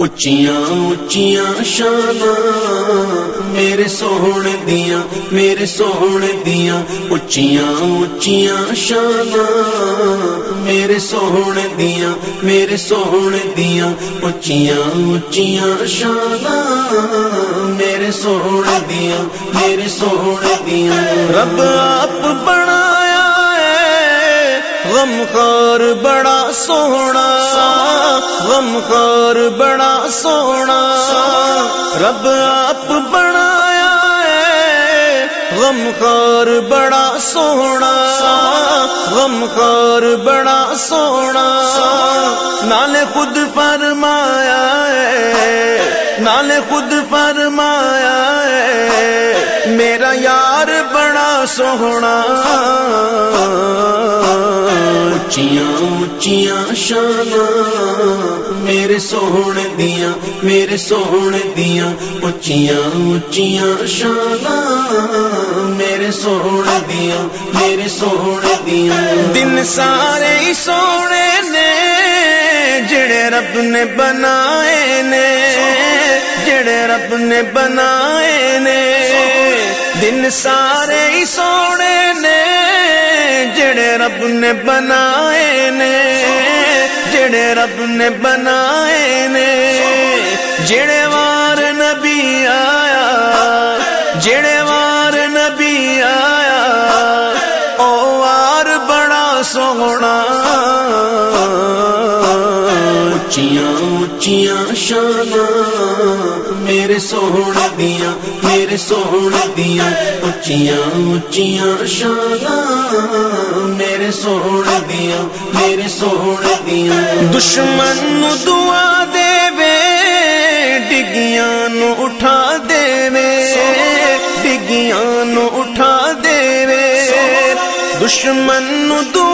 اچیاں اچیاں شان میرے سونے دیا میرے سونے دیا اچیاں اچیاں شان میرے سونے دیا میرے سونے دیا اچیاں اچیاں شان میرے سونے دیا میرے سونے دیا رب آپ بنایا غم خار بڑا سونا غم خار بڑا سونا، رب آپ بنایا غم خار بڑا سونا غم خار بڑا سونا۔ نال خود فرمایا نال خود فرمایا میرا یار بڑا سونا۔ اچیاں اچیاں شان میرے سونے دیا میرے سونے دیا اچیاں اچیاں شان میرے سونے دیا میرے سونے دیا دن سارے سونے نے، جڑے رب نے بنائے نے، جڑے رب نے بنائے نے۔ دن سارے ہی سونے نے، جڑے رب نے بنائے نے، جڑے رب نے بنائے نے۔ جڑے وار نبی آیا، جڑے اچیاں اچیاں شان میرے سونے دیا میرے سونے دیا اچیاں اچیاں شان میرے سونے دیا میرے سونے دیا دشمن نو دعا دے وے ڈگیاں نو اٹھا دے ڈگیاں نو اٹھا دے دشمن نو دعا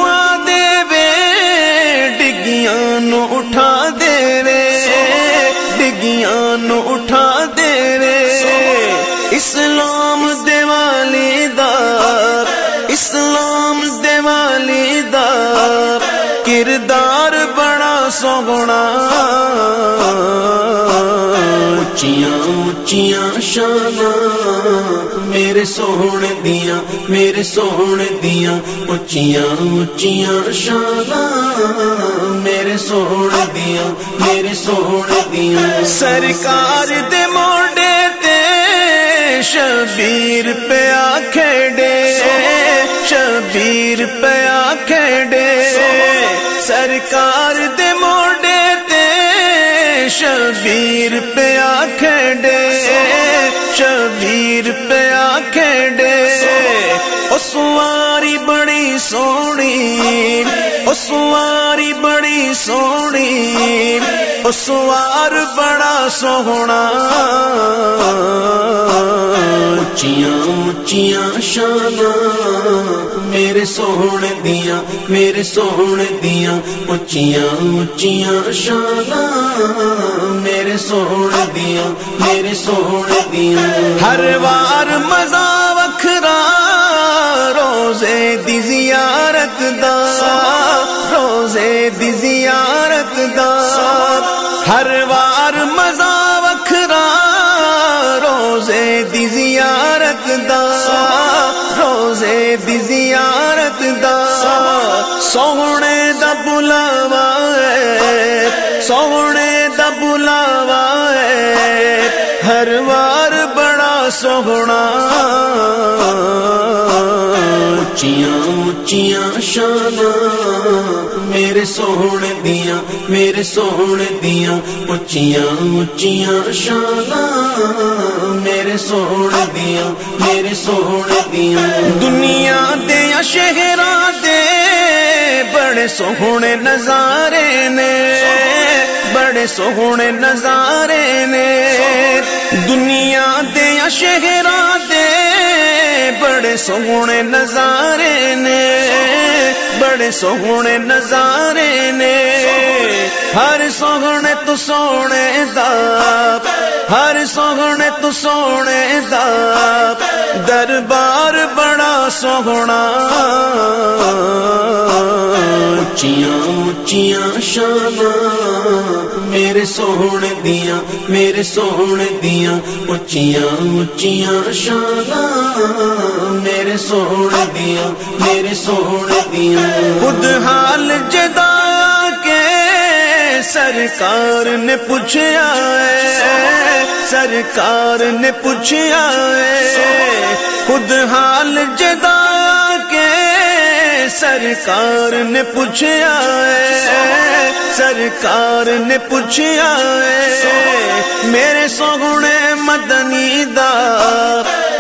اسلام دیوالی دا کردار بڑا سونا اچیاں اچیاں شان میرے سونے دیا میرے سونے دیا اچیاں اچیاں شان میرے سونے دیا میرے سونے دیا سرکار دے موڈے تے شبیر پیا کھڑے شبیر پیا کھڑے سرکار دے موڈے تے شبیر پیا کھڑے شبیر پیا کھڑے سواری بڑی سونی سواری بڑی سونی سوار بڑا سونا۔ اچیاں اچیاں شان میرے سونے دیا میرے سونے دیا اچیاں اچیاں شان میرے سونے دیا میرے سونے دیا ہر وار مزہ وکھرا، روزے دی زیارت دا۔ روزے دی زیارت دا۔ ہر وار مزہ روزے دی زیارت دا، روزے دی زیارت دا۔ سونے دا بلاوا ہے، سونے دا بلاوا ہے۔ ہر وار بڑا سونا۔ اچیاں اچیاں شان میرے سونے دیا میرے سونے دیا اچیاں اچیاں شان میرے سونے دیا میرے سونے دیا دنیا دے یا شہراں دے بڑے سوہنے نظارے نے، بڑے سوہنے نظارے نے۔ دنیا دے یا شہراں دے بڑے سونے نظارے نے، بڑے سونے نظارے نے۔ ہر سونے تو سونے دا، ہر سونے تو سونے دا۔ دربار بڑا سونا۔ اچیاں اچیاں شان میرے سونے دیا میرے سونے دیا اچیاں اچیاں شان میرے سونے دیا، میرے سونے دیا۔ خود حال جدا کے سرکار نے پوچھا ہے، سرکار نے پوچھا ہے۔ خود حال جدا کے سرکار نے پوچھا ہے، سرکار نے پوچھا ہے۔ میرے سوگنے مدنی دا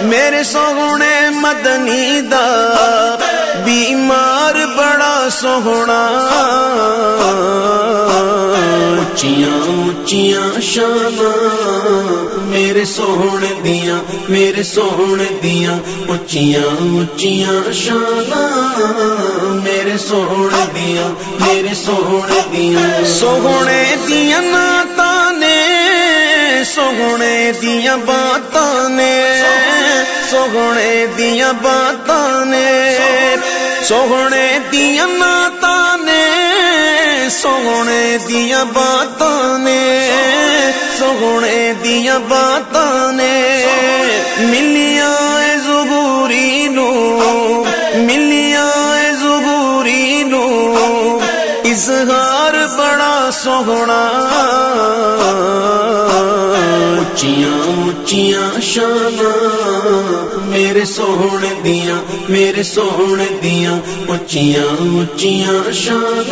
میرے سوگنے مدنی دا بیمار بڑا سونا۔ اچیاں اچیاں شان میرے سونے دیا میرے سونے دیا اچیاں اچیاں شان میرے سونے دیا میرے سونے دیا سونے دیا ناتا سونے دیا باتاں نے سونے دیا باتاں نے سونے دیا ناتا نے سونے دیا باتاں نے سونے دیا باتاں نے ملیا زبوری نو ملیا زبوری نو اظہار بڑا سونا اچیاں اچیاں شان میرے سونے دیا میرے سونے دیا اچیاں اچیاں شان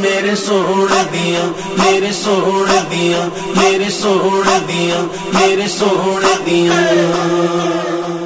میرے سونے دیا میرے سونے دیا میرے سونے دیا میرے سونے دیا